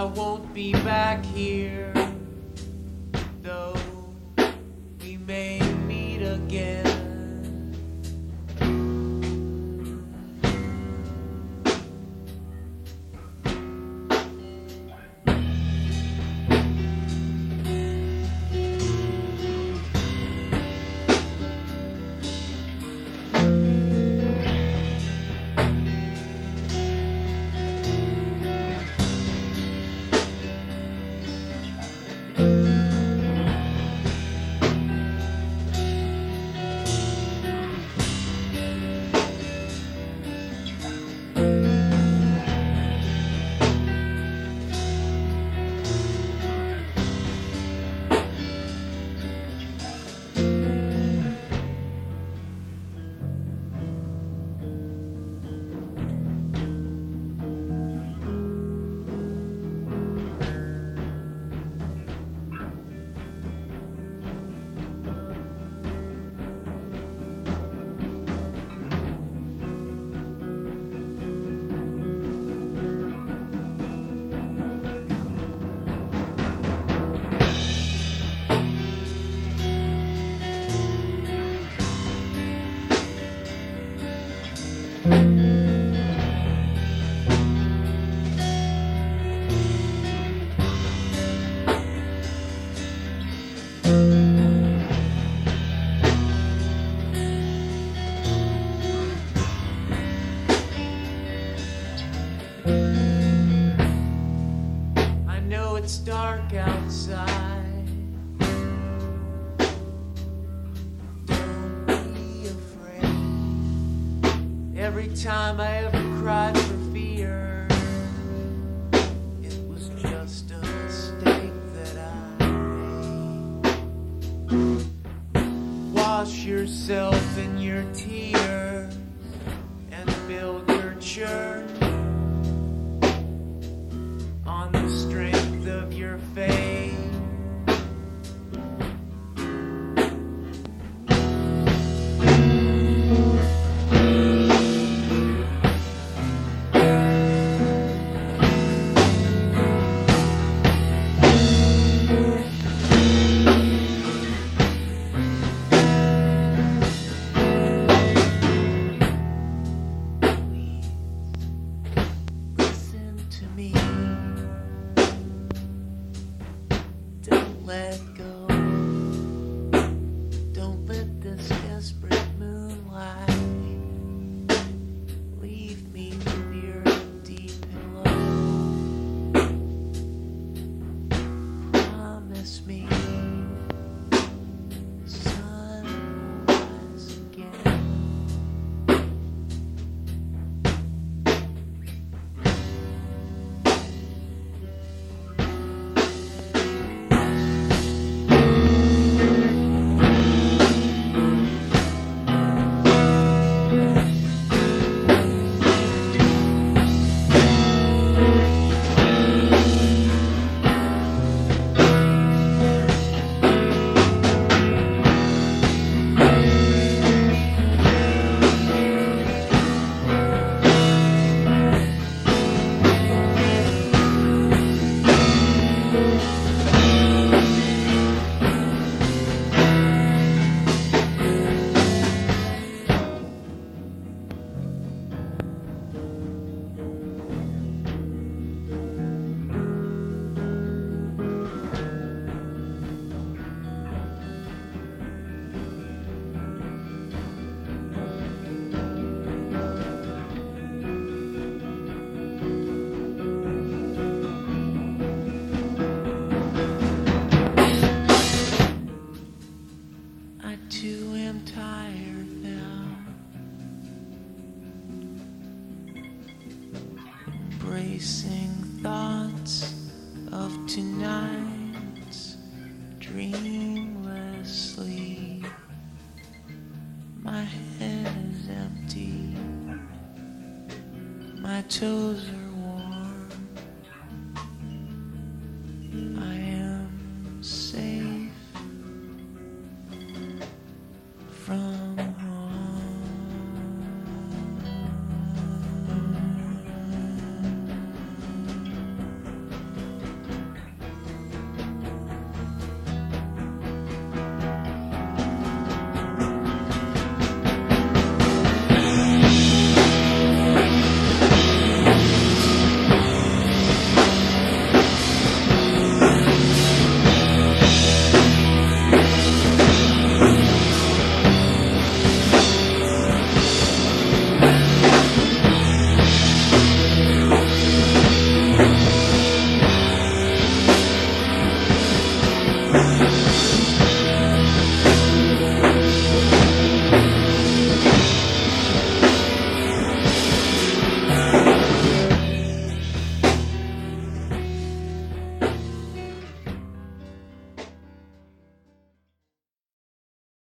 I won't be back here, though we may meet again. Dark outside. Don't be afraid. Every time I ever cried for fear, it was just a mistake that I made. Wash yourself in your tears and build your church Embracing thoughts of tonight's dreamless sleep. My head is empty. My toes are